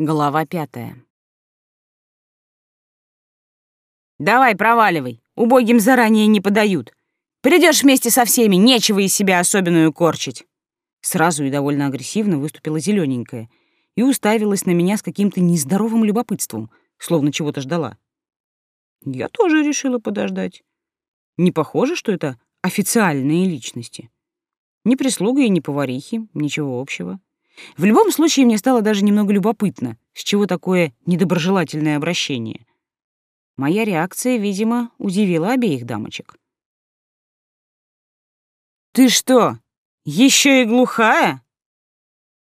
Глава пятая. «Давай, проваливай. Убогим заранее не подают. Придешь вместе со всеми, нечего из себя особенную корчить». Сразу и довольно агрессивно выступила зелененькая и уставилась на меня с каким-то нездоровым любопытством, словно чего-то ждала. Я тоже решила подождать. Не похоже, что это официальные личности. Ни прислуга и ни поварихи, ничего общего. В любом случае, мне стало даже немного любопытно, с чего такое недоброжелательное обращение. Моя реакция, видимо, удивила обеих дамочек. «Ты что, еще и глухая?»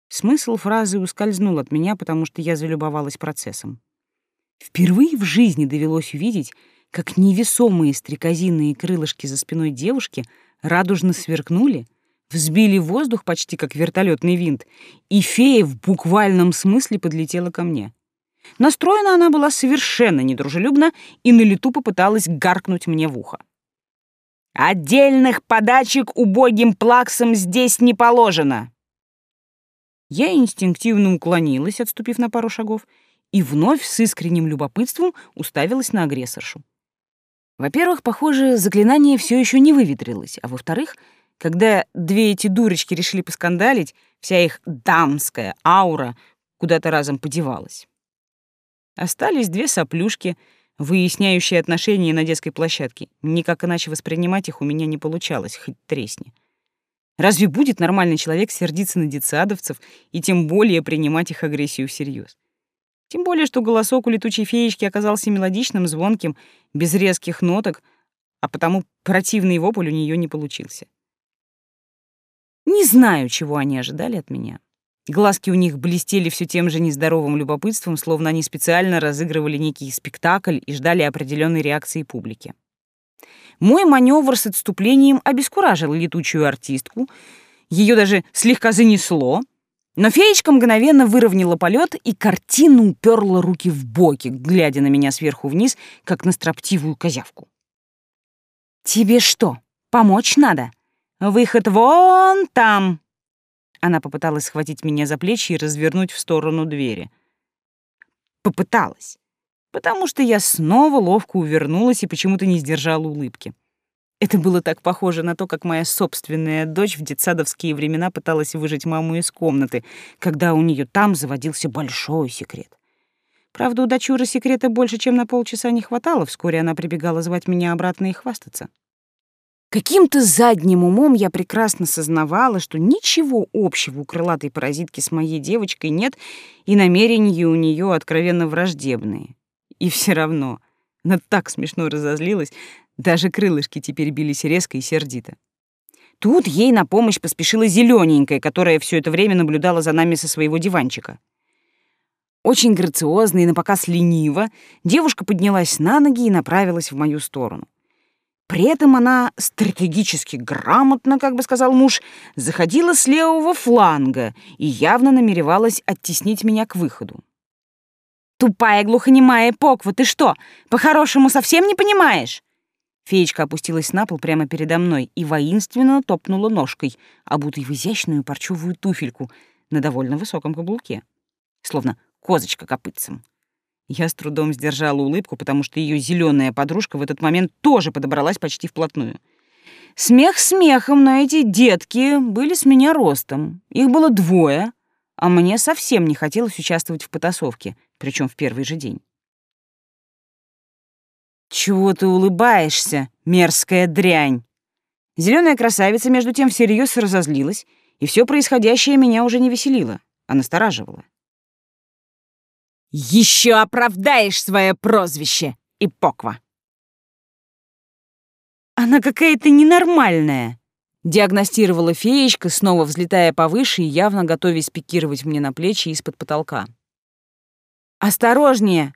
Смысл фразы ускользнул от меня, потому что я залюбовалась процессом. Впервые в жизни довелось увидеть, как невесомые стрекозиные крылышки за спиной девушки радужно сверкнули — взбили воздух почти как вертолетный винт, и фея в буквальном смысле подлетела ко мне. Настроена она была совершенно недружелюбно и на лету попыталась гаркнуть мне в ухо. «Отдельных подачек убогим плаксам здесь не положено!» Я инстинктивно уклонилась, отступив на пару шагов, и вновь с искренним любопытством уставилась на агрессоршу. Во-первых, похоже, заклинание все еще не выветрилось, а во-вторых — когда две эти дурочки решили поскандалить, вся их дамская аура куда-то разом подевалась. Остались две соплюшки, выясняющие отношения на детской площадке. Никак иначе воспринимать их у меня не получалось, хоть тресни. Разве будет нормальный человек сердиться на детсадовцев и тем более принимать их агрессию всерьез? Тем более, что голосок у летучей феечки оказался мелодичным, звонким, без резких ноток, а потому противный вопль у нее не получился. Не знаю, чего они ожидали от меня. Глазки у них блестели все тем же нездоровым любопытством, словно они специально разыгрывали некий спектакль и ждали определенной реакции публики. Мой маневр с отступлением обескуражил летучую артистку, ее даже слегка занесло, но феечка мгновенно выровняла полет и картину уперла руки в боки, глядя на меня сверху вниз, как на строптивую козявку. «Тебе что, помочь надо?» Выход вон там!» Она попыталась схватить меня за плечи и развернуть в сторону двери. Попыталась, потому что я снова ловко увернулась и почему-то не сдержала улыбки. Это было так похоже на то, как моя собственная дочь в детсадовские времена пыталась выжить маму из комнаты, когда у нее там заводился большой секрет. Правда, у дочуры секрета больше, чем на полчаса не хватало, вскоре она прибегала звать меня обратно и хвастаться. Каким-то задним умом я прекрасно сознавала, что ничего общего у крылатой паразитки с моей девочкой нет, и намерения у нее откровенно враждебные. И все равно, она так смешно разозлилась, даже крылышки теперь бились резко и сердито. Тут ей на помощь поспешила зелененькая, которая все это время наблюдала за нами со своего диванчика. Очень грациозно и напоказ лениво девушка поднялась на ноги и направилась в мою сторону. При этом она стратегически грамотно, как бы сказал муж, заходила с левого фланга и явно намеревалась оттеснить меня к выходу. «Тупая глухонемая Поква, ты что, по-хорошему совсем не понимаешь?» Феечка опустилась на пол прямо передо мной и воинственно топнула ножкой, обутой в изящную парчевую туфельку на довольно высоком каблуке, словно козочка копытцем. Я с трудом сдержала улыбку, потому что ее зеленая подружка в этот момент тоже подобралась почти вплотную. Смех смехом, но эти детки были с меня ростом. Их было двое, а мне совсем не хотелось участвовать в потасовке, причем в первый же день. «Чего ты улыбаешься, мерзкая дрянь?» Зеленая красавица, между тем, всерьез разозлилась, и все происходящее меня уже не веселило, а настораживало. Еще оправдаешь свое прозвище, Ипоква. Она какая-то ненормальная, диагностировала феечка, снова взлетая повыше и явно готовясь пикировать мне на плечи из-под потолка. «Осторожнее!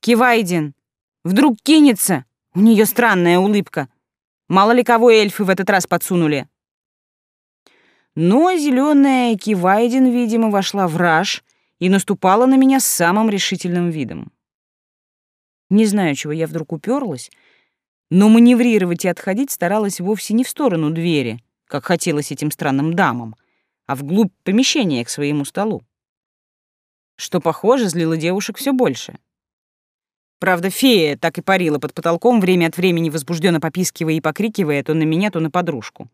Кивайдин! Вдруг кинется! У нее странная улыбка! Мало ли кого эльфы в этот раз подсунули!» Но зеленая Кивайдин, видимо, вошла в раж и наступала на меня с самым решительным видом. Не знаю, чего я вдруг уперлась, но маневрировать и отходить старалась вовсе не в сторону двери, как хотелось этим странным дамам, а вглубь помещения к своему столу. что, похоже, злило девушек все больше. Правда, фея так и парила под потолком, время от времени возбужденно попискивая и покрикивая то на меня, то на подружку.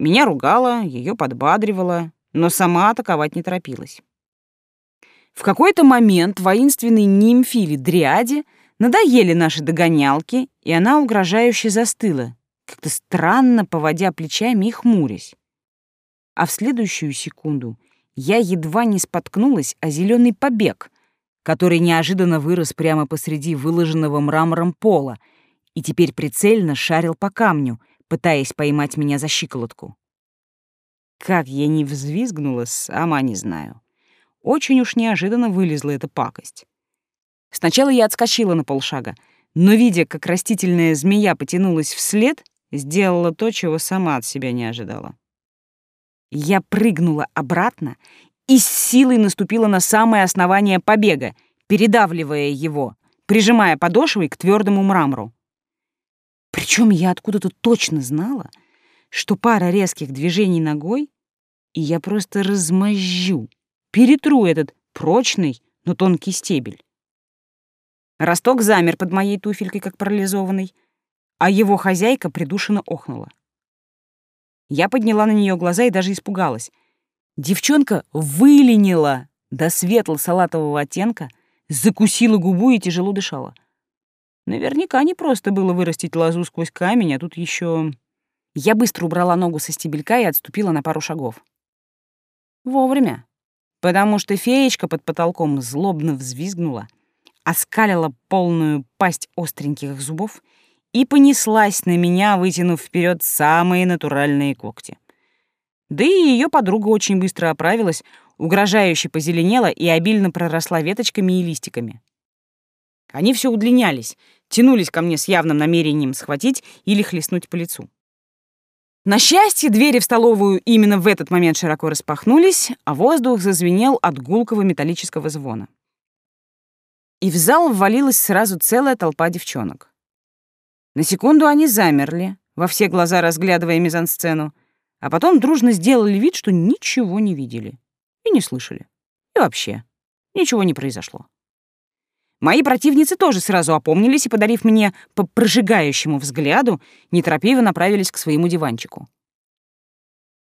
Меня ругала, ее подбадривала, но сама атаковать не торопилась. В какой-то момент воинственной нимфе дриаде надоели наши догонялки, и она угрожающе застыла, как-то странно поводя плечами и хмурясь. А в следующую секунду я едва не споткнулась о зеленый побег, который неожиданно вырос прямо посреди выложенного мрамором пола и теперь прицельно шарил по камню, пытаясь поймать меня за щиколотку. Как я не взвизгнула, сама не знаю. Очень уж неожиданно вылезла эта пакость. Сначала я отскочила на полшага, но, видя, как растительная змея потянулась вслед, сделала то, чего сама от себя не ожидала. Я прыгнула обратно и с силой наступила на самое основание побега, передавливая его, прижимая подошвой к твердому мрамору. Причем я откуда-то точно знала, что пара резких движений ногой, и я просто размозжу, перетру этот прочный, но тонкий стебель. Росток замер под моей туфелькой, как парализованный, а его хозяйка придушенно охнула. Я подняла на нее глаза и даже испугалась. Девчонка выленила до светло-салатового оттенка, закусила губу и тяжело дышала. Наверняка не просто было вырастить лозу сквозь камень, а тут еще я быстро убрала ногу со стебелька и отступила на пару шагов. Вовремя, потому что феечка под потолком злобно взвизгнула, оскалила полную пасть остреньких зубов и понеслась на меня, вытянув вперед самые натуральные когти. Да и ее подруга очень быстро оправилась, угрожающе позеленела и обильно проросла веточками и листиками. Они все удлинялись, тянулись ко мне с явным намерением схватить или хлестнуть по лицу. На счастье, двери в столовую именно в этот момент широко распахнулись, а воздух зазвенел от гулкого металлического звона. И в зал ввалилась сразу целая толпа девчонок. На секунду они замерли, во все глаза разглядывая мизансцену, а потом дружно сделали вид, что ничего не видели и не слышали. И вообще, ничего не произошло. Мои противницы тоже сразу опомнились и, подарив мне по прожигающему взгляду, неторопливо направились к своему диванчику.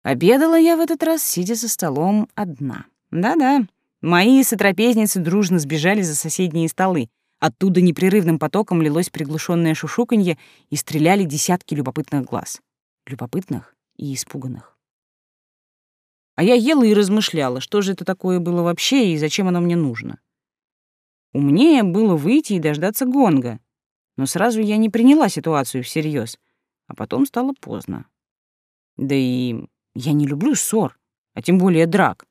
Обедала я в этот раз, сидя за столом одна. Да-да, мои сотрапезницы дружно сбежали за соседние столы. Оттуда непрерывным потоком лилось приглушенное шушуканье и стреляли десятки любопытных глаз. Любопытных и испуганных. А я ела и размышляла, что же это такое было вообще и зачем оно мне нужно. Умнее было выйти и дождаться гонга. Но сразу я не приняла ситуацию всерьез, а потом стало поздно. Да и я не люблю ссор, а тем более драк.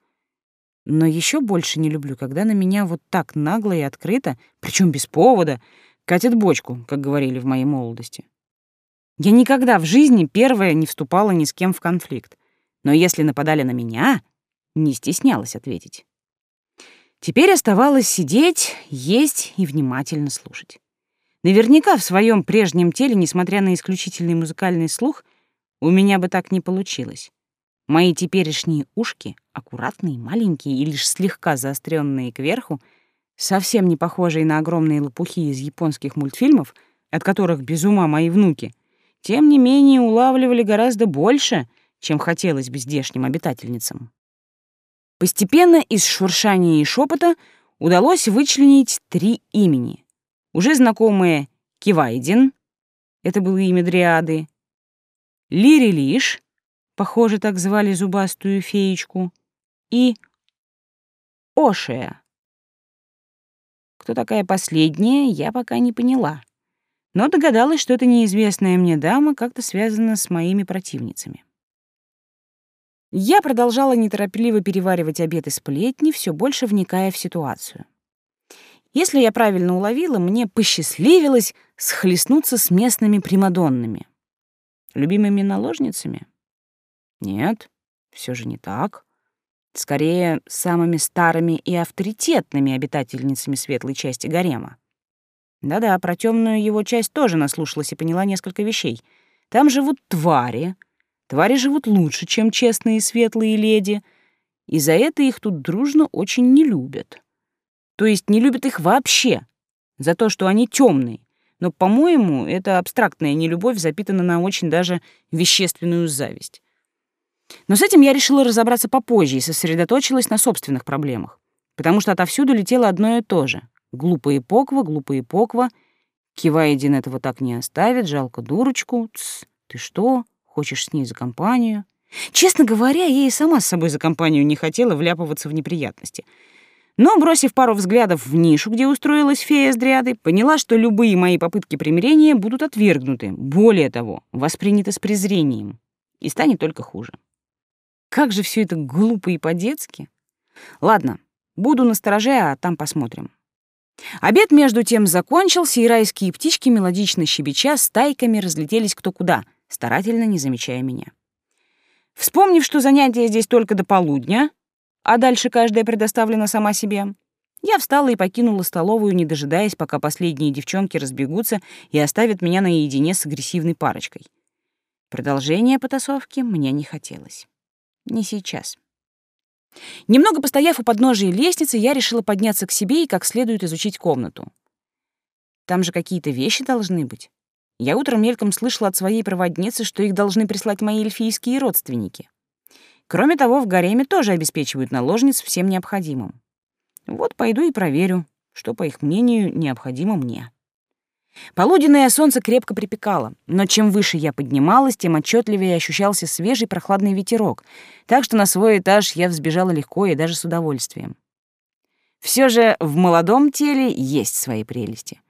Но еще больше не люблю, когда на меня вот так нагло и открыто, причем без повода, катят бочку, как говорили в моей молодости. Я никогда в жизни первая не вступала ни с кем в конфликт. Но если нападали на меня, не стеснялась ответить. Теперь оставалось сидеть, есть и внимательно слушать. Наверняка в своем прежнем теле, несмотря на исключительный музыкальный слух, у меня бы так не получилось. Мои теперешние ушки, аккуратные, маленькие и лишь слегка заостренные кверху, совсем не похожие на огромные лопухи из японских мультфильмов, от которых без ума мои внуки, тем не менее улавливали гораздо больше, чем хотелось бы здешним обитательницам. Постепенно из шуршания и шепота удалось вычленить три имени. Уже знакомые Кивайдин, это было имя Дриады, Лири Лиш, похоже, так звали зубастую феечку, и Ошия. Кто такая последняя, я пока не поняла, но догадалась, что эта неизвестная мне дама как-то связана с моими противницами. Я продолжала неторопливо переваривать обед и сплетни, все больше вникая в ситуацию. Если я правильно уловила, мне посчастливилось схлестнуться с местными примадоннами. Любимыми наложницами? Нет, все же не так. Скорее, самыми старыми и авторитетными обитательницами светлой части гарема. Да-да, про темную его часть тоже наслушалась и поняла несколько вещей. Там живут твари, Твари живут лучше, чем честные и светлые леди. и за это их тут дружно очень не любят. То есть не любят их вообще, за то, что они темные. Но, по-моему, эта абстрактная нелюбовь запитана на очень даже вещественную зависть. Но с этим я решила разобраться попозже и сосредоточилась на собственных проблемах, потому что отовсюду летело одно и то же. Глупая поква, глупая поква. Кивая один этого так не оставит, жалко дурочку. Тс, ты что, хочешь с ней за компанию? Честно говоря, я и сама с собой за компанию не хотела вляпываться в неприятности. Но, бросив пару взглядов в нишу, где устроилась фея с дриадой, поняла, что любые мои попытки примирения будут отвергнуты, более того, восприняты с презрением, и станет только хуже. Как же все это глупо и по-детски. Ладно, буду на стороже, а там посмотрим. Обед между тем закончился, и райские птички, мелодично щебеча, стайками разлетелись кто куда, старательно не замечая меня. Вспомнив, что занятия здесь только до полудня, а дальше каждая предоставлена сама себе, я встала и покинула столовую, не дожидаясь, пока последние девчонки разбегутся и оставят меня наедине с агрессивной парочкой. Продолжение потасовки мне не хотелось. Не сейчас. Немного постояв у подножия лестницы, я решила подняться к себе и как следует изучить комнату. Там же какие-то вещи должны быть. Я утром мельком слышала от своей проводницы, что их должны прислать мои эльфийские родственники. Кроме того, в гареме тоже обеспечивают наложниц всем необходимым. Вот пойду и проверю, что, по их мнению, необходимо мне. Полуденное солнце крепко припекало, но чем выше я поднималась, тем отчетливее ощущался свежий прохладный ветерок, так что на свой этаж я взбежала легко и даже с удовольствием. Все же в молодом теле есть свои прелести.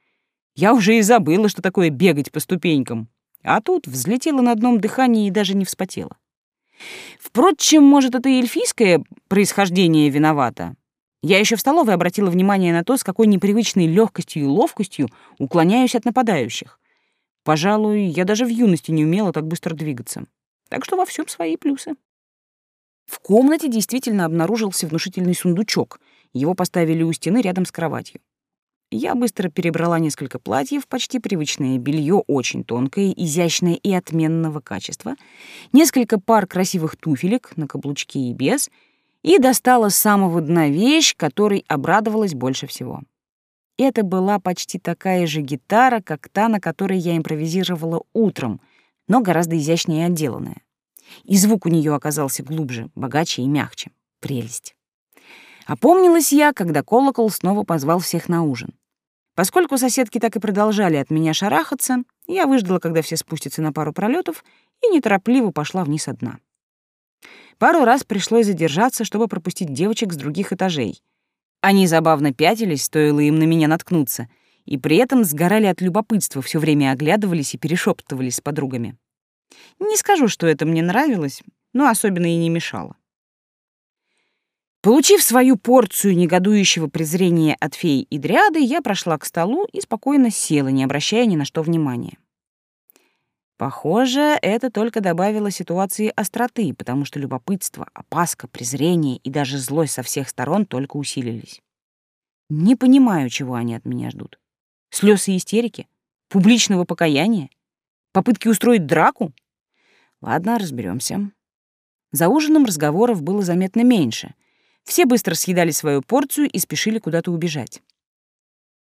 Я уже и забыла, что такое бегать по ступенькам, а тут взлетела на одном дыхании и даже не вспотела. Впрочем, может, это и эльфийское происхождение виновато. Я еще в столовой обратила внимание на то, с какой непривычной легкостью и ловкостью уклоняюсь от нападающих. Пожалуй, я даже в юности не умела так быстро двигаться. Так что во всем свои плюсы. В комнате действительно обнаружился внушительный сундучок. Его поставили у стены рядом с кроватью. Я быстро перебрала несколько платьев, почти привычное белье, очень тонкое, изящное и отменного качества, несколько пар красивых туфелек на каблучке и без — и достала с самого дна вещь, которой обрадовалась больше всего. Это была почти такая же гитара, как та, на которой я импровизировала утром, но гораздо изящнее отделанная. И звук у нее оказался глубже, богаче и мягче. Прелесть. Опомнилась я, когда колокол снова позвал всех на ужин. Поскольку соседки так и продолжали от меня шарахаться, я выждала, когда все спустятся на пару пролетов, и неторопливо пошла вниз одна. Пару раз пришлось задержаться, чтобы пропустить девочек с других этажей. Они забавно пятились, стоило им на меня наткнуться, и при этом сгорали от любопытства, все время оглядывались и перешептывались с подругами. Не скажу, что это мне нравилось, но особенно и не мешало. Получив свою порцию негодующего презрения от феи и дриады, я прошла к столу и спокойно села, не обращая ни на что внимания. Похоже, это только добавило ситуации остроты, потому что любопытство, опаска, презрение и даже злость со всех сторон только усилились. Не понимаю, чего они от меня ждут. Слёз и истерики? Публичного покаяния? Попытки устроить драку? Ладно, разберемся. За ужином разговоров было заметно меньше. Все быстро съедали свою порцию и спешили куда-то убежать.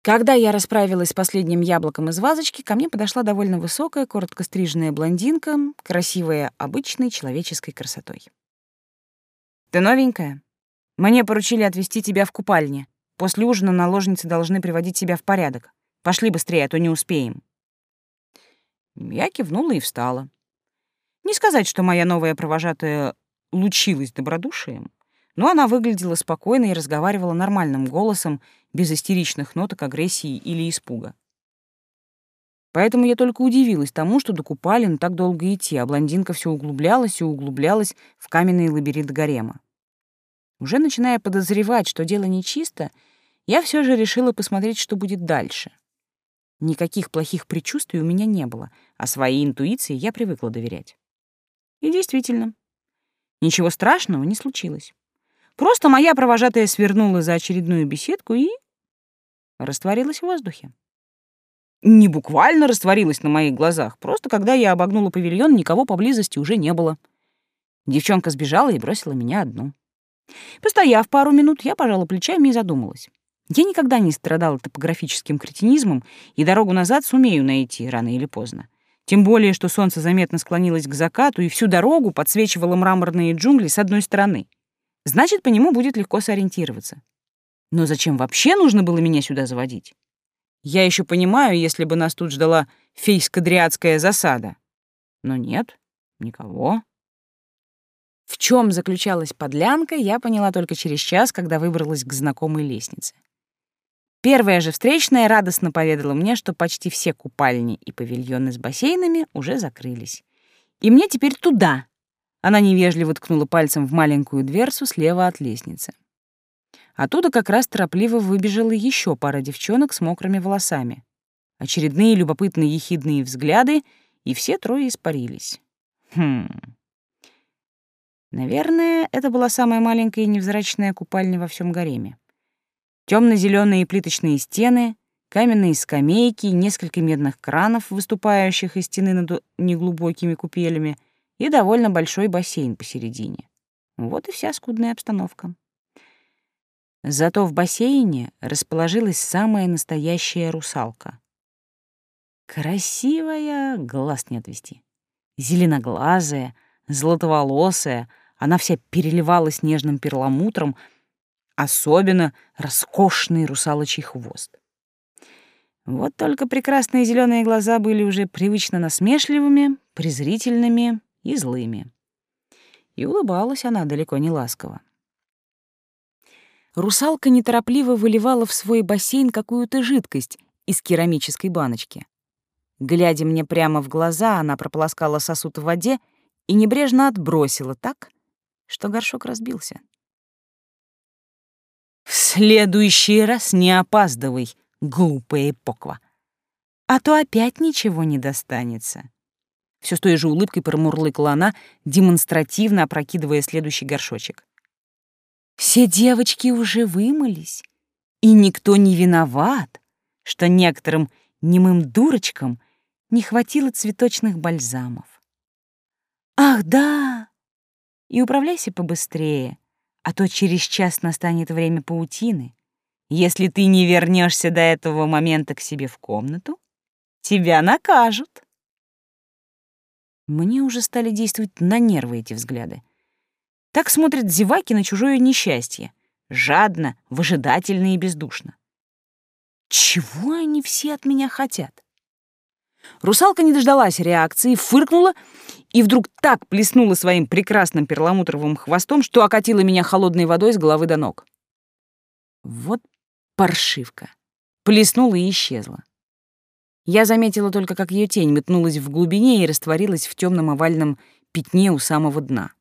Когда я расправилась с последним яблоком из вазочки, ко мне подошла довольно высокая, коротко стриженная блондинка, красивая обычной человеческой красотой. «Ты новенькая? Мне поручили отвезти тебя в купальне. После ужина наложницы должны приводить себя в порядок. Пошли быстрее, а то не успеем». Я кивнула и встала. Не сказать, что моя новая провожатая лучилась добродушием, но она выглядела спокойно и разговаривала нормальным голосом, без истеричных ноток агрессии или испуга. Поэтому я только удивилась тому, что до купалин так долго идти, а блондинка все углублялась и углублялась в каменный лабиринт гарема. Уже начиная подозревать, что дело нечисто, я все же решила посмотреть, что будет дальше. Никаких плохих предчувствий у меня не было, а своей интуиции я привыкла доверять. И действительно, ничего страшного не случилось. Просто моя провожатая свернула за очередную беседку и растворилась в воздухе. Не буквально растворилась на моих глазах, просто когда я обогнула павильон, никого поблизости уже не было. Девчонка сбежала и бросила меня одну. Постояв пару минут, я пожала плечами и задумалась. Я никогда не страдала топографическим кретинизмом, и дорогу назад сумею найти рано или поздно. Тем более, что солнце заметно склонилось к закату и всю дорогу подсвечивало мраморные джунгли с одной стороны. Значит, по нему будет легко сориентироваться. Но зачем вообще нужно было меня сюда заводить? Я еще понимаю, если бы нас тут ждала фейско-дриадская засада. Но нет, никого. В чем заключалась подлянка, я поняла только через час, когда выбралась к знакомой лестнице. Первая же встречная радостно поведала мне, что почти все купальни и павильоны с бассейнами уже закрылись. И мне теперь туда. Она невежливо ткнула пальцем в маленькую дверцу слева от лестницы. Оттуда как раз торопливо выбежала еще пара девчонок с мокрыми волосами. Очередные любопытные ехидные взгляды, и все трое испарились. Хм. Наверное, это была самая маленькая и невзрачная купальня во всем гареме. Темно-зеленые плиточные стены, каменные скамейки, несколько медных кранов, выступающих из стены над неглубокими купелями, и довольно большой бассейн посередине. Вот и вся скудная обстановка. Зато в бассейне расположилась самая настоящая русалка. Красивая, глаз не отвести. Зеленоглазая, золотоволосая, она вся переливалась нежным перламутром, особенно роскошный русалочий хвост. Вот только прекрасные зеленые глаза были уже привычно насмешливыми, презрительными и злыми. И улыбалась она далеко не ласково. Русалка неторопливо выливала в свой бассейн какую-то жидкость из керамической баночки. Глядя мне прямо в глаза, она прополоскала сосуд в воде и небрежно отбросила так, что горшок разбился. «В следующий раз не опаздывай, глупая поква, а то опять ничего не достанется». Все с той же улыбкой промурлыкала она, демонстративно опрокидывая следующий горшочек. Все девочки уже вымылись, и никто не виноват, что некоторым немым дурочкам не хватило цветочных бальзамов. Ах, да! И управляйся побыстрее, а то через час настанет время паутины. Если ты не вернешься до этого момента к себе в комнату, тебя накажут. Мне уже стали действовать на нервы эти взгляды. Так смотрят зеваки на чужое несчастье. Жадно, выжидательно и бездушно. Чего они все от меня хотят? Русалка не дождалась реакции, фыркнула и вдруг так плеснула своим прекрасным перламутровым хвостом, что окатила меня холодной водой с головы до ног. Вот паршивка. Плеснула и исчезла. Я заметила только, как ее тень метнулась в глубине и растворилась в темном овальном пятне у самого дна.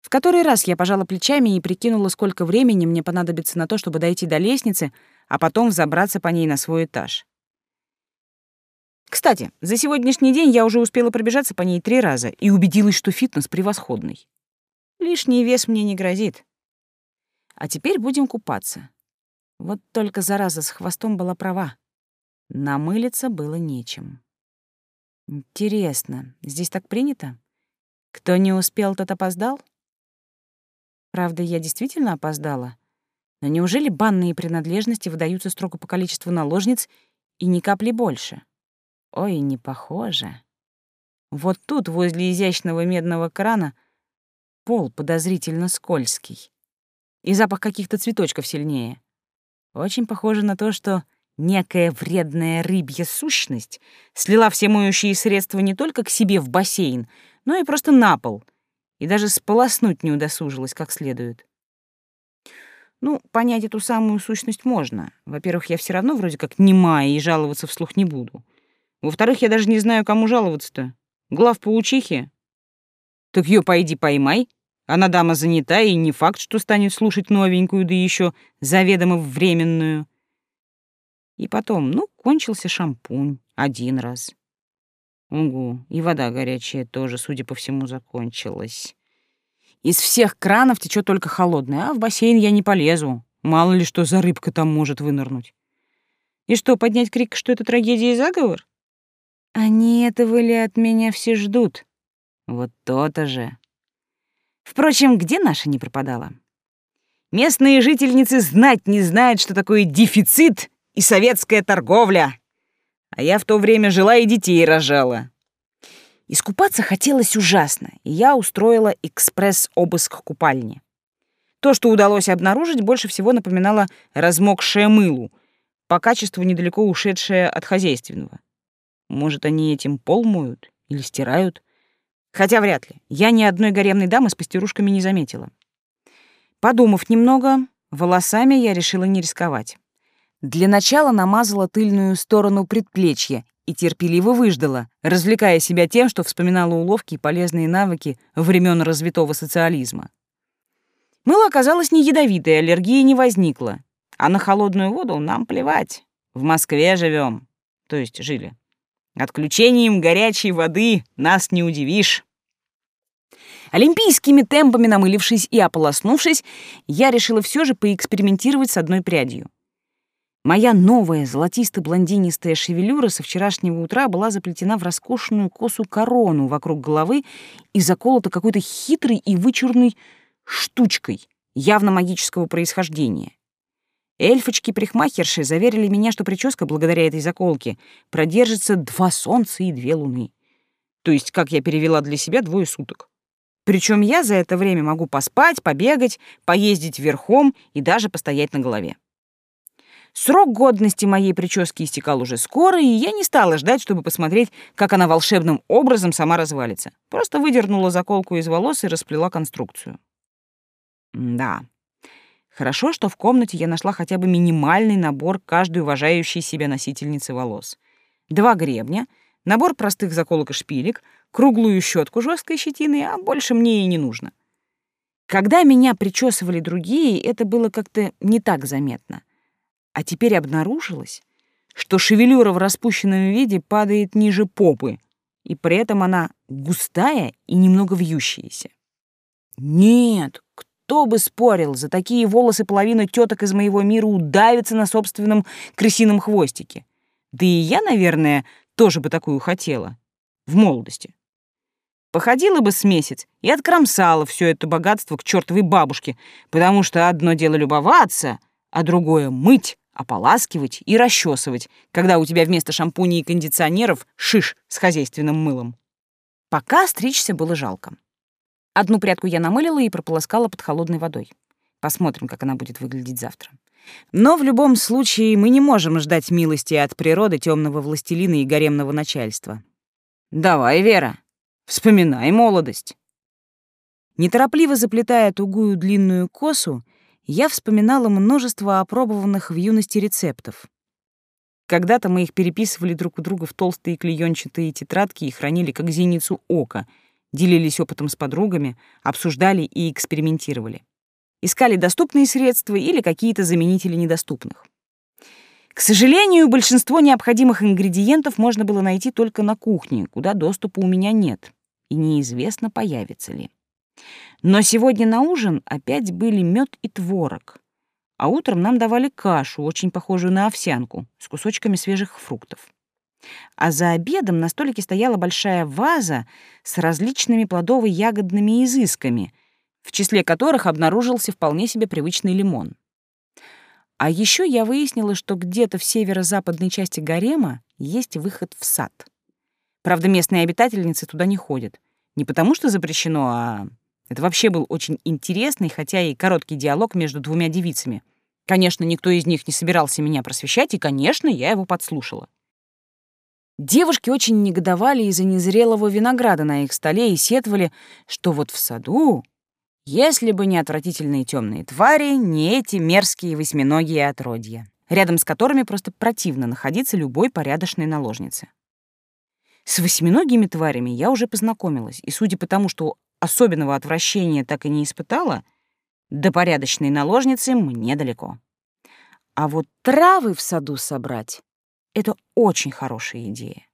В который раз я пожала плечами и прикинула, сколько времени мне понадобится на то, чтобы дойти до лестницы, а потом взобраться по ней на свой этаж. Кстати, за сегодняшний день я уже успела пробежаться по ней три раза и убедилась, что фитнес превосходный. Лишний вес мне не грозит. А теперь будем купаться. Вот только зараза с хвостом была права. Намылиться было нечем. Интересно, здесь так принято? Кто не успел, тот опоздал? Правда, я действительно опоздала. Но неужели банные принадлежности выдаются строго по количеству наложниц и ни капли больше? Ой, не похоже. Вот тут, возле изящного медного крана, пол подозрительно скользкий. И запах каких-то цветочков сильнее. Очень похоже на то, что некая вредная рыбья сущность слила все моющие средства не только к себе в бассейн, но и просто на пол, и даже сполоснуть не удосужилась как следует. Ну, понять эту самую сущность можно. Во-первых, я все равно вроде как немая и жаловаться вслух не буду. Во-вторых, я даже не знаю, кому жаловаться-то. Глав паучихи? Так ее пойди поймай. Она дама занята, и не факт, что станет слушать новенькую, да еще заведомо временную. И потом, ну, кончился шампунь один раз. Угу, и вода горячая тоже, судя по всему, закончилась. Из всех кранов течет только холодная, а в бассейн я не полезу. Мало ли что за рыбка там может вынырнуть. И что, поднять крик, что это трагедия и заговор? Они этого ли от меня все ждут? Вот то-то же. Впрочем, где наша не пропадала? Местные жительницы знать не знают, что такое дефицит и советская торговля. А я в то время жила и детей рожала. Искупаться хотелось ужасно, и я устроила экспресс-обыск купальни. То, что удалось обнаружить, больше всего напоминало размокшее мылу, по качеству недалеко ушедшее от хозяйственного. Может, они этим пол моют или стирают? Хотя вряд ли. Я ни одной гаремной дамы с пастерушками не заметила. Подумав немного, волосами я решила не рисковать. Для начала намазала тыльную сторону предплечья и терпеливо выждала, развлекая себя тем, что вспоминала уловки и полезные навыки времен развитого социализма. Мыло оказалось не ядовитое, аллергии не возникло. А на холодную воду нам плевать. В Москве живем, то есть жили. Отключением горячей воды нас не удивишь. Олимпийскими темпами намылившись и ополоснувшись, я решила все же поэкспериментировать с одной прядью. Моя новая золотисто-блондинистая шевелюра со вчерашнего утра была заплетена в роскошную косу-корону вокруг головы и заколота какой-то хитрой и вычурной штучкой, явно магического происхождения. Эльфочки-прихмахерши заверили меня, что прическа, благодаря этой заколке, продержится два солнца и две луны. То есть, как я перевела для себя, двое суток. Причем я за это время могу поспать, побегать, поездить верхом и даже постоять на голове. Срок годности моей прически истекал уже скоро, и я не стала ждать, чтобы посмотреть, как она волшебным образом сама развалится. Просто выдернула заколку из волос и расплела конструкцию. Да. Хорошо, что в комнате я нашла хотя бы минимальный набор каждой уважающей себя носительницы волос. Два гребня, набор простых заколок и шпилек, круглую щетку жесткой щетины, а больше мне и не нужно. Когда меня причесывали другие, это было как-то не так заметно — а теперь обнаружилось, что шевелюра в распущенном виде падает ниже попы, и при этом она густая и немного вьющаяся. Нет, кто бы спорил, за такие волосы половина теток из моего мира удавится на собственном крысином хвостике. Да и я, наверное, тоже бы такую хотела. В молодости. Походила бы с месяц и откромсала все это богатство к чертовой бабушке, потому что одно дело любоваться, а другое — мыть, ополаскивать и расчесывать, когда у тебя вместо шампуней и кондиционеров шиш с хозяйственным мылом. Пока стричься было жалко. Одну прядку я намылила и прополоскала под холодной водой. Посмотрим, как она будет выглядеть завтра. Но в любом случае мы не можем ждать милости от природы темного властелина и гаремного начальства. Давай, Вера, вспоминай молодость. Неторопливо заплетая тугую длинную косу, я вспоминала множество опробованных в юности рецептов. Когда-то мы их переписывали друг у друга в толстые клеенчатые тетрадки и хранили как зеницу ока, делились опытом с подругами, обсуждали и экспериментировали. Искали доступные средства или какие-то заменители недоступных. К сожалению, большинство необходимых ингредиентов можно было найти только на кухне, куда доступа у меня нет, и неизвестно, появится ли. Но сегодня на ужин опять были мед и творог. А утром нам давали кашу, очень похожую на овсянку, с кусочками свежих фруктов. А за обедом на столике стояла большая ваза с различными плодово-ягодными изысками, в числе которых обнаружился вполне себе привычный лимон. А еще я выяснила, что где-то в северо-западной части гарема есть выход в сад. Правда, местные обитательницы туда не ходят. Не потому что запрещено, а это вообще был очень интересный, хотя и короткий диалог между двумя девицами. Конечно, никто из них не собирался меня просвещать, и, конечно, я его подслушала. Девушки очень негодовали из-за незрелого винограда на их столе и сетовали, что вот в саду, если бы не отвратительные темные твари, не эти мерзкие восьминогие отродья, рядом с которыми просто противно находиться любой порядочной наложнице. С восьминогими тварями я уже познакомилась, и судя по тому, что особенного отвращения так и не испытала, до порядочной наложницы мне далеко. А вот травы в саду собрать — это очень хорошая идея.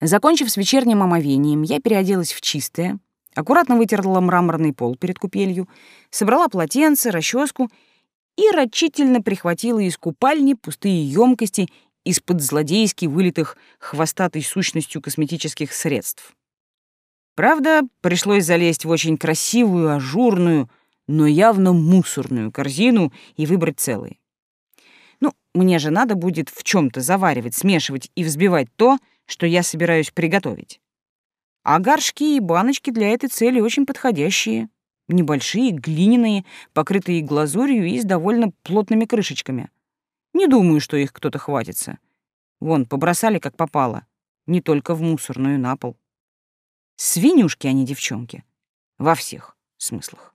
Закончив с вечерним омовением, я переоделась в чистое, аккуратно вытерла мраморный пол перед купелью, собрала полотенце, расческу и рачительно прихватила из купальни пустые емкости из-под злодейски вылитых хвостатой сущностью косметических средств. Правда, пришлось залезть в очень красивую, ажурную, но явно мусорную корзину и выбрать целые. Ну, мне же надо будет в чем то заваривать, смешивать и взбивать то, что я собираюсь приготовить. А горшки и баночки для этой цели очень подходящие. Небольшие, глиняные, покрытые глазурью и с довольно плотными крышечками. Не думаю, что их кто-то хватится. Вон, побросали как попало. Не только в мусорную, на пол. Свинюшки они, девчонки. Во всех смыслах.